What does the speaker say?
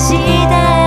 した